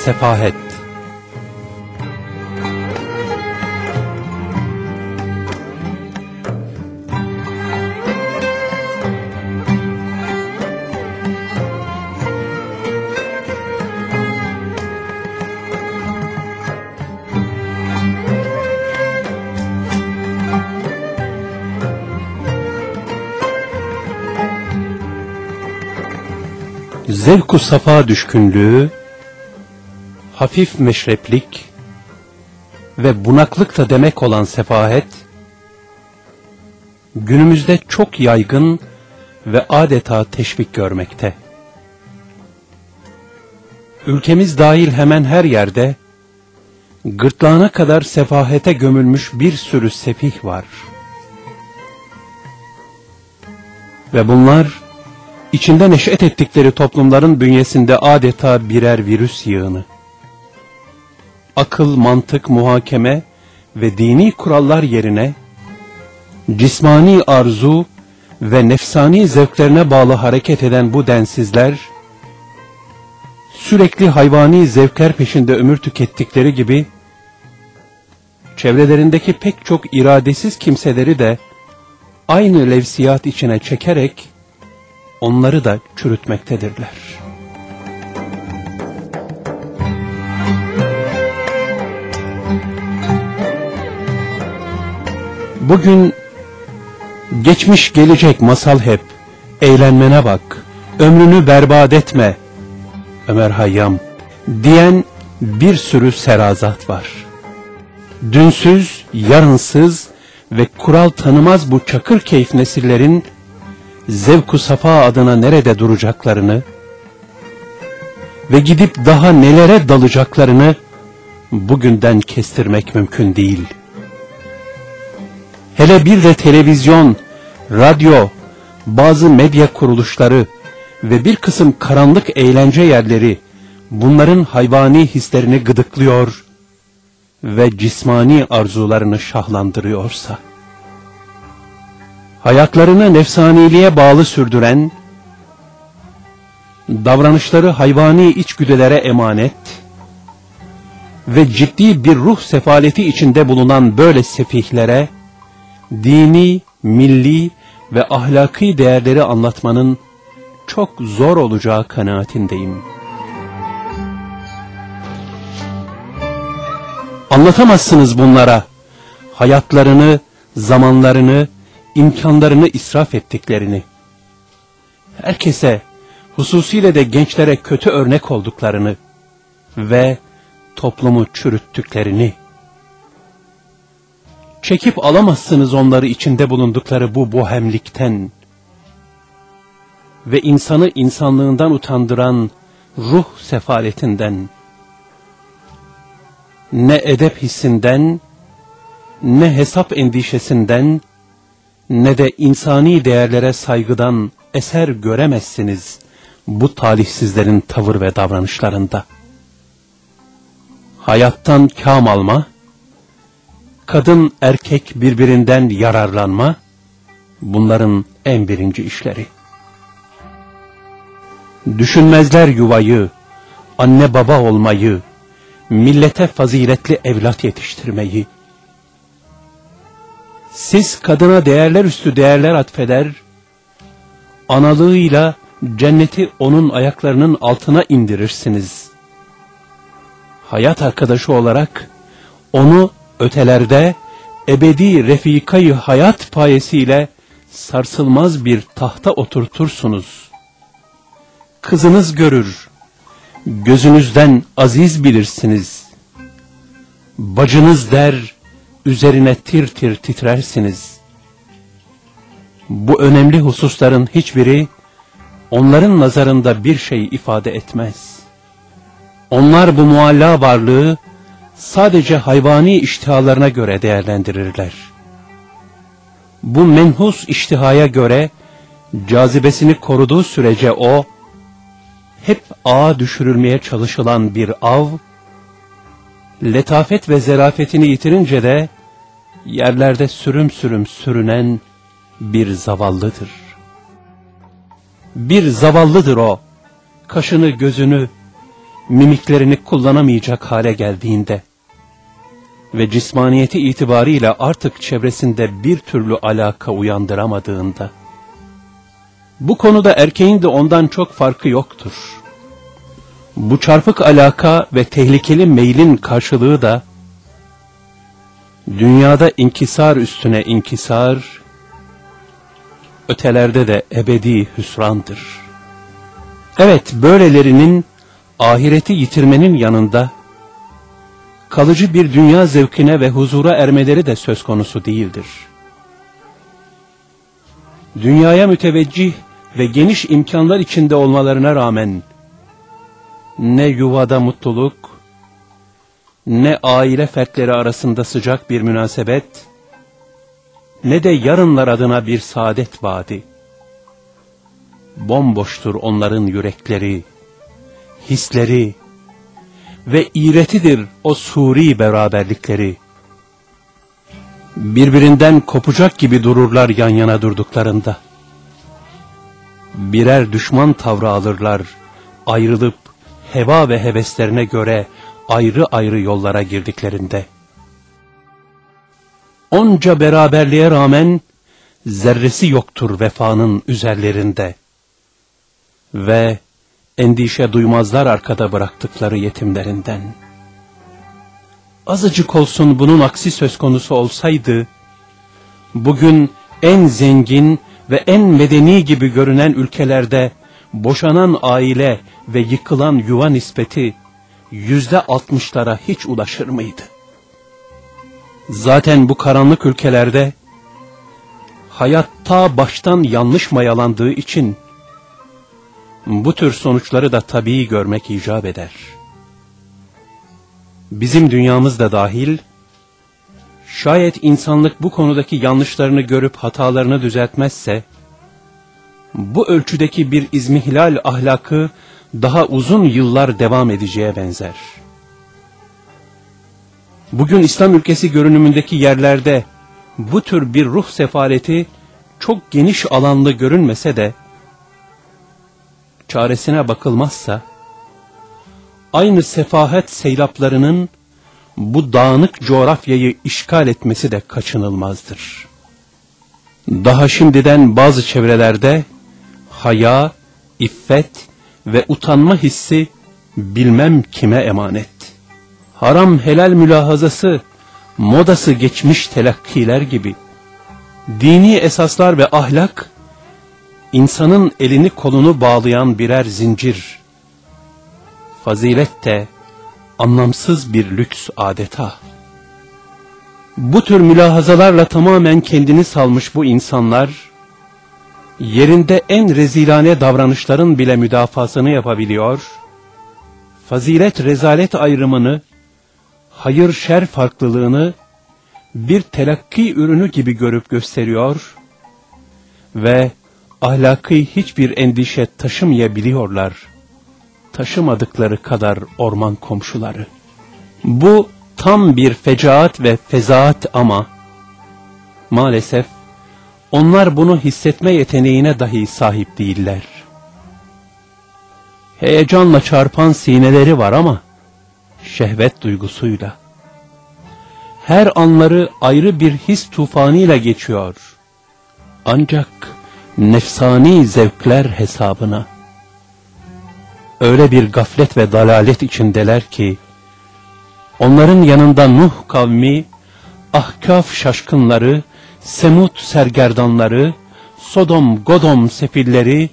Sefahet Zevku safa düşkünlüğü, hafif meşreplik ve bunaklık da demek olan sefahet, günümüzde çok yaygın ve adeta teşvik görmekte. Ülkemiz dahil hemen her yerde, gırtlağına kadar sefahete gömülmüş bir sürü sefih var. Ve bunlar, içinde neşet ettikleri toplumların bünyesinde adeta birer virüs yığını. Akıl, mantık, muhakeme ve dini kurallar yerine cismani arzu ve nefsani zevklerine bağlı hareket eden bu densizler, sürekli hayvani zevkler peşinde ömür tükettikleri gibi, çevrelerindeki pek çok iradesiz kimseleri de aynı levsiyat içine çekerek, onları da çürütmektedirler. Bugün geçmiş gelecek masal hep, eğlenmene bak, ömrünü berbat etme, Ömer Hayyam diyen bir sürü serazat var. Dünsüz, yarınsız ve kural tanımaz bu çakır keyif nesillerin zevku safa adına nerede duracaklarını ve gidip daha nelere dalacaklarını bugünden kestirmek mümkün değil. Hele bir de televizyon, radyo, bazı medya kuruluşları ve bir kısım karanlık eğlence yerleri bunların hayvani hislerini gıdıklıyor ve cismani arzularını şahlandırıyorsa hayatlarını nefsaniliğe bağlı sürdüren, davranışları hayvani içgüdülere emanet ve ciddi bir ruh sefaleti içinde bulunan böyle sefihlere, dini, milli ve ahlaki değerleri anlatmanın çok zor olacağı kanaatindeyim. Anlatamazsınız bunlara hayatlarını, zamanlarını, imkanlarını israf ettiklerini, herkese, hususiyle de gençlere kötü örnek olduklarını ve toplumu çürüttüklerini, çekip alamazsınız onları içinde bulundukları bu bohemlikten ve insanı insanlığından utandıran ruh sefaletinden, ne edep hissinden, ne hesap endişesinden, ne de insani değerlere saygıdan eser göremezsiniz bu talihsizlerin tavır ve davranışlarında. Hayattan kam alma, kadın erkek birbirinden yararlanma, bunların en birinci işleri. Düşünmezler yuvayı, anne baba olmayı, millete faziletli evlat yetiştirmeyi, siz kadına değerler üstü değerler atfeder, analığıyla cenneti onun ayaklarının altına indirirsiniz. Hayat arkadaşı olarak onu ötelerde ebedi refikayı hayat payesiyle sarsılmaz bir tahta oturtursunuz. Kızınız görür, gözünüzden aziz bilirsiniz. Bacınız der, üzerine tir tir titrersiniz. Bu önemli hususların hiçbiri onların nazarında bir şey ifade etmez. Onlar bu mualla varlığı sadece hayvani iştihalarına göre değerlendirirler. Bu menhus iştihaya göre cazibesini koruduğu sürece o, hep ağa düşürülmeye çalışılan bir av letafet ve zerafetini yitirince de yerlerde sürüm sürüm sürünen bir zavallıdır. Bir zavallıdır o, kaşını gözünü, mimiklerini kullanamayacak hale geldiğinde ve cismaniyeti itibariyle artık çevresinde bir türlü alaka uyandıramadığında. Bu konuda erkeğin de ondan çok farkı yoktur. Bu çarpık alaka ve tehlikeli meylin karşılığı da dünyada inkisar üstüne inkisar, ötelerde de ebedi hüsrandır. Evet, böylelerinin ahireti yitirmenin yanında kalıcı bir dünya zevkine ve huzura ermeleri de söz konusu değildir. Dünyaya müteveccih ve geniş imkanlar içinde olmalarına rağmen ne yuvada mutluluk, ne aile fertleri arasında sıcak bir münasebet, ne de yarınlar adına bir saadet vaadi. Bomboştur onların yürekleri, hisleri ve iğretidir o suri beraberlikleri. Birbirinden kopacak gibi dururlar yan yana durduklarında. Birer düşman tavrı alırlar, ayrılıp heva ve heveslerine göre ayrı ayrı yollara girdiklerinde. Onca beraberliğe rağmen zerresi yoktur vefanın üzerlerinde. Ve endişe duymazlar arkada bıraktıkları yetimlerinden. Azıcık olsun bunun aksi söz konusu olsaydı, bugün en zengin ve en medeni gibi görünen ülkelerde boşanan aile ve yıkılan yuva nispeti yüzde altmışlara hiç ulaşır mıydı? Zaten bu karanlık ülkelerde hayatta baştan yanlış mayalandığı için bu tür sonuçları da tabii görmek icap eder. Bizim dünyamız da dahil, şayet insanlık bu konudaki yanlışlarını görüp hatalarını düzeltmezse, bu ölçüdeki bir izmihlal ahlakı daha uzun yıllar devam edeceğe benzer. Bugün İslam ülkesi görünümündeki yerlerde bu tür bir ruh sefaleti çok geniş alanlı görünmese de, çaresine bakılmazsa, aynı sefahet seylaplarının bu dağınık coğrafyayı işgal etmesi de kaçınılmazdır. Daha şimdiden bazı çevrelerde haya, iffet ve utanma hissi bilmem kime emanet. Haram helal mülahazası, modası geçmiş telakkiler gibi. Dini esaslar ve ahlak insanın elini kolunu bağlayan birer zincir. Fazilet de anlamsız bir lüks adeta. Bu tür mülahazalarla tamamen kendini salmış bu insanlar, yerinde en rezilane davranışların bile müdafasını yapabiliyor, fazilet rezalet ayrımını, hayır şer farklılığını bir telakki ürünü gibi görüp gösteriyor ve ahlaki hiçbir endişe taşımayabiliyorlar. Taşımadıkları kadar orman komşuları. Bu tam bir fecaat ve fezaat ama maalesef onlar bunu hissetme yeteneğine dahi sahip değiller. Heyecanla çarpan sineleri var ama şehvet duygusuyla. Her anları ayrı bir his tufanıyla geçiyor. Ancak nefsani zevkler hesabına. Öyle bir gaflet ve dalalet içindeler ki, onların yanında Nuh kavmi, Ahkaf şaşkınları, Semut sergerdanları, Sodom Godom sefilleri,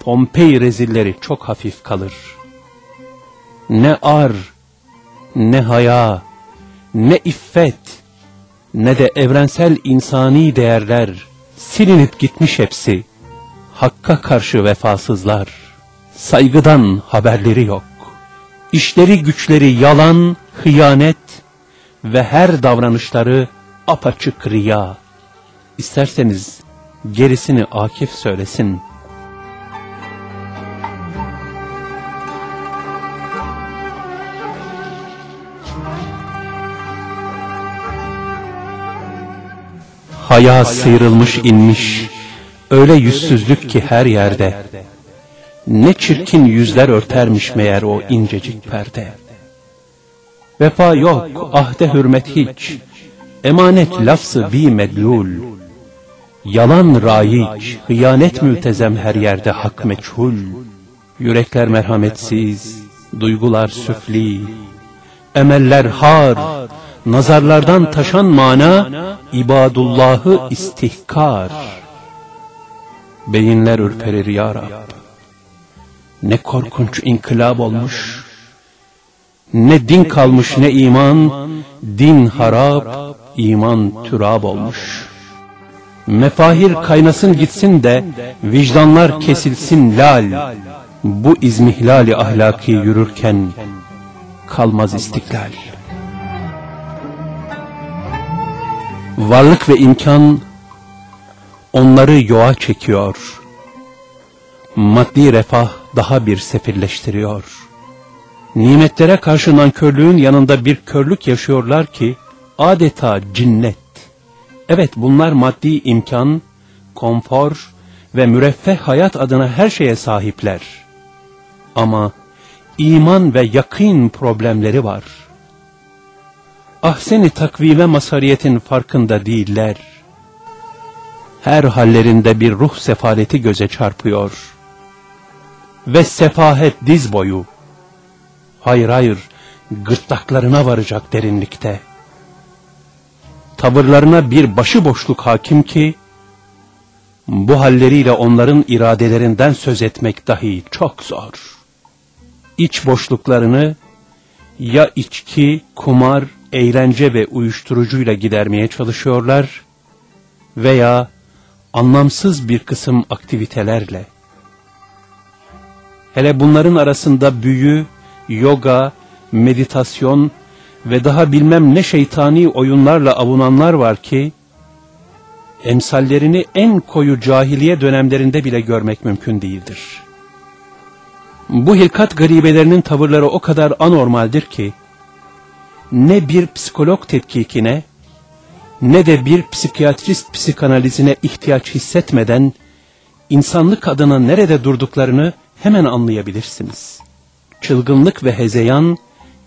Pompei rezilleri çok hafif kalır. Ne ar, ne haya, ne iffet, ne de evrensel insani değerler, silinip gitmiş hepsi. Hakka karşı vefasızlar, saygıdan haberleri yok. İşleri güçleri yalan, hıyanet ve her davranışları apaçık riya. İsterseniz gerisini Akif söylesin. Haya sıyrılmış inmiş, öyle yüzsüzlük ki her yerde. Ne çirkin yüzler örtermiş meğer o incecik perde. Vefa yok, ahde hürmet hiç, emanet lafzı bi medlul.'' Yalan rayiç, hıyanet mültezem her yerde hak meçhul. Yürekler merhametsiz, duygular süfli, emeller har, nazarlardan taşan mana, ibadullahı istihkar. Beyinler ürperir ya Rab. Ne korkunç inkılap olmuş, ne din kalmış ne iman, din harap, iman türab olmuş. Mefahir kaynasın gitsin de, vicdanlar kesilsin lal, bu izmihlali ahlaki yürürken, kalmaz istiklal. Varlık ve imkan, onları yoğa çekiyor. Maddi refah daha bir sefilleştiriyor. Nimetlere karşı nankörlüğün yanında bir körlük yaşıyorlar ki, adeta cinnet. Evet bunlar maddi imkan, konfor ve müreffeh hayat adına her şeye sahipler. Ama iman ve yakın problemleri var. Ahseni takvime masariyetin farkında değiller. Her hallerinde bir ruh sefaleti göze çarpıyor. Ve sefahet diz boyu. Hayır hayır, gırtlaklarına varacak derinlikte. Tavırlarına bir başıboşluk hakim ki, bu halleriyle onların iradelerinden söz etmek dahi çok zor. İç boşluklarını ya içki, kumar, eğlence ve uyuşturucuyla gidermeye çalışıyorlar veya anlamsız bir kısım aktivitelerle. Hele bunların arasında büyü, yoga, meditasyon ve daha bilmem ne şeytani oyunlarla avunanlar var ki, emsallerini en koyu cahiliye dönemlerinde bile görmek mümkün değildir. Bu hilkat garibelerinin tavırları o kadar anormaldir ki, ne bir psikolog tetkikine, ne de bir psikiyatrist psikanalizine ihtiyaç hissetmeden, insanlık adına nerede durduklarını hemen anlayabilirsiniz. Çılgınlık ve hezeyan,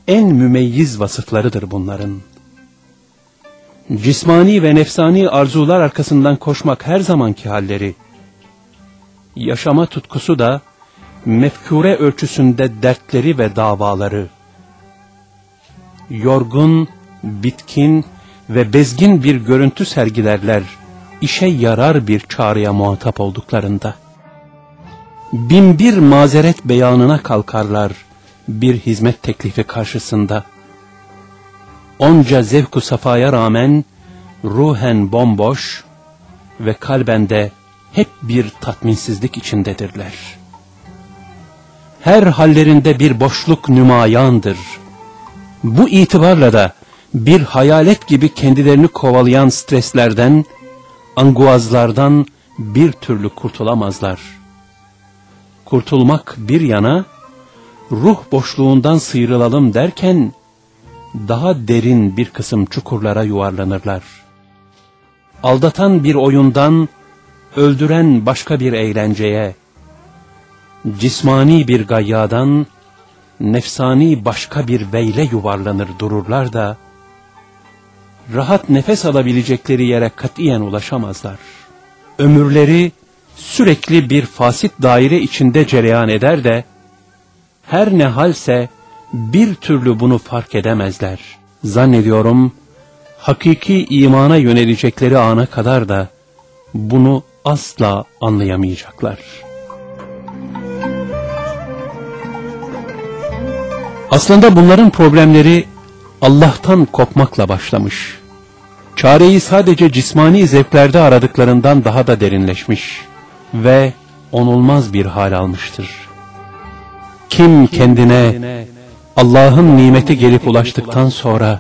en mümeyyiz vasıflarıdır bunların. Cismani ve nefsani arzular arkasından koşmak her zamanki halleri. Yaşama tutkusu da mefkure ölçüsünde dertleri ve davaları. Yorgun, bitkin ve bezgin bir görüntü sergilerler işe yarar bir çağrıya muhatap olduklarında. Binbir mazeret beyanına kalkarlar bir hizmet teklifi karşısında. Onca zevku safaya rağmen ruhen bomboş ve kalbende hep bir tatminsizlik içindedirler. Her hallerinde bir boşluk nümayandır. Bu itibarla da bir hayalet gibi kendilerini kovalayan streslerden, anguazlardan bir türlü kurtulamazlar. Kurtulmak bir yana, ruh boşluğundan sıyrılalım derken, daha derin bir kısım çukurlara yuvarlanırlar. Aldatan bir oyundan, öldüren başka bir eğlenceye, cismani bir gayyadan, nefsani başka bir veyle yuvarlanır dururlar da, rahat nefes alabilecekleri yere katiyen ulaşamazlar. Ömürleri sürekli bir fasit daire içinde cereyan eder de, her ne halse bir türlü bunu fark edemezler. Zannediyorum hakiki imana yönelecekleri ana kadar da bunu asla anlayamayacaklar. Aslında bunların problemleri Allah'tan kopmakla başlamış. Çareyi sadece cismani zevklerde aradıklarından daha da derinleşmiş ve onulmaz bir hal almıştır. Kim kendine Allah'ın nimeti gelip ulaştıktan sonra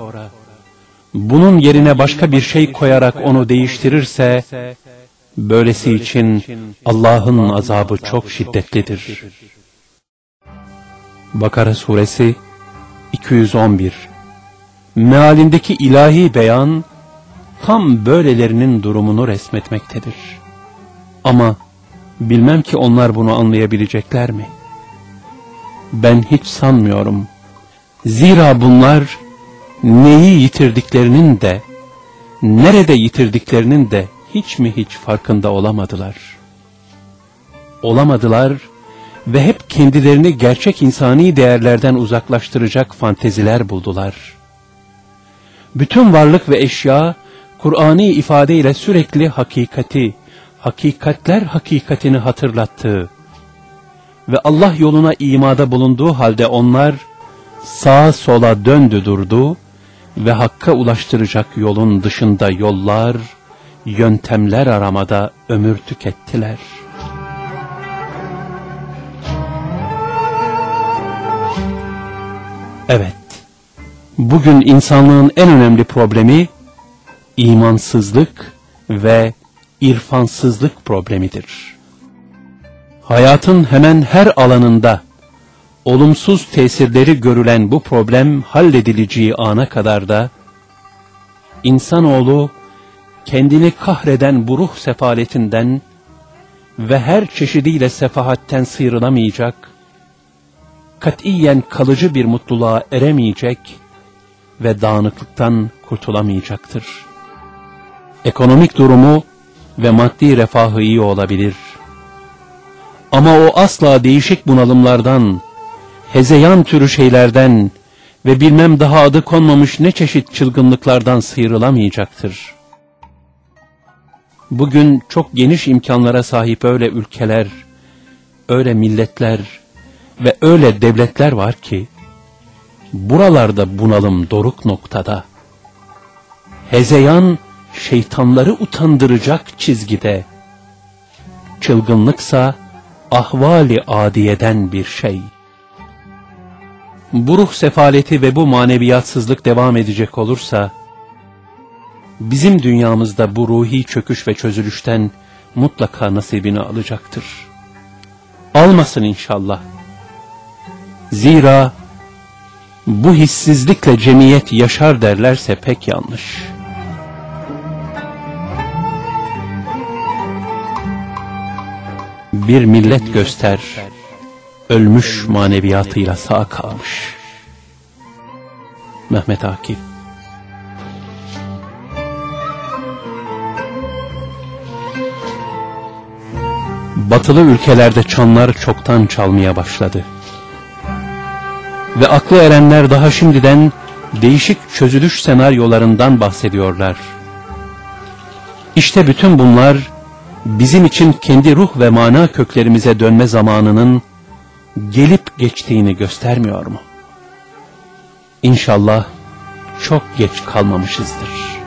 bunun yerine başka bir şey koyarak onu değiştirirse böylesi için Allah'ın azabı çok şiddetlidir. Bakara suresi 211 Mealindeki ilahi beyan tam böylelerinin durumunu resmetmektedir. Ama bilmem ki onlar bunu anlayabilecekler mi? Ben hiç sanmıyorum. Zira bunlar neyi yitirdiklerinin de, nerede yitirdiklerinin de hiç mi hiç farkında olamadılar. Olamadılar ve hep kendilerini gerçek insani değerlerden uzaklaştıracak fanteziler buldular. Bütün varlık ve eşya, Kur'ani ifadeyle sürekli hakikati, hakikatler hakikatini hatırlattığı ve Allah yoluna imada bulunduğu halde onlar sağa sola döndü durdu ve hakka ulaştıracak yolun dışında yollar, yöntemler aramada ömür tükettiler. Evet, bugün insanlığın en önemli problemi imansızlık ve irfansızlık problemidir. Hayatın hemen her alanında olumsuz tesirleri görülen bu problem halledileceği ana kadar da insanoğlu kendini kahreden bu ruh sefaletinden ve her çeşidiyle sefahatten sıyrılamayacak, katiyen kalıcı bir mutluluğa eremeyecek ve dağınıklıktan kurtulamayacaktır. Ekonomik durumu ve maddi refahı iyi olabilir. Ama o asla değişik bunalımlardan, hezeyan türü şeylerden ve bilmem daha adı konmamış ne çeşit çılgınlıklardan sıyrılamayacaktır. Bugün çok geniş imkanlara sahip öyle ülkeler, öyle milletler ve öyle devletler var ki, buralarda bunalım doruk noktada. Hezeyan, şeytanları utandıracak çizgide. Çılgınlıksa, ahvali adiyeden bir şey. Bu ruh sefaleti ve bu maneviyatsızlık devam edecek olursa, bizim dünyamızda bu ruhi çöküş ve çözülüşten mutlaka nasibini alacaktır. Almasın inşallah. Zira bu hissizlikle cemiyet yaşar derlerse pek yanlış. Bir millet göster, ölmüş maneviyatıyla sağ kalmış. Mehmet Akif Batılı ülkelerde çanlar çoktan çalmaya başladı. Ve aklı erenler daha şimdiden değişik çözülüş senaryolarından bahsediyorlar. İşte bütün bunlar bizim için kendi ruh ve mana köklerimize dönme zamanının gelip geçtiğini göstermiyor mu? İnşallah çok geç kalmamışızdır.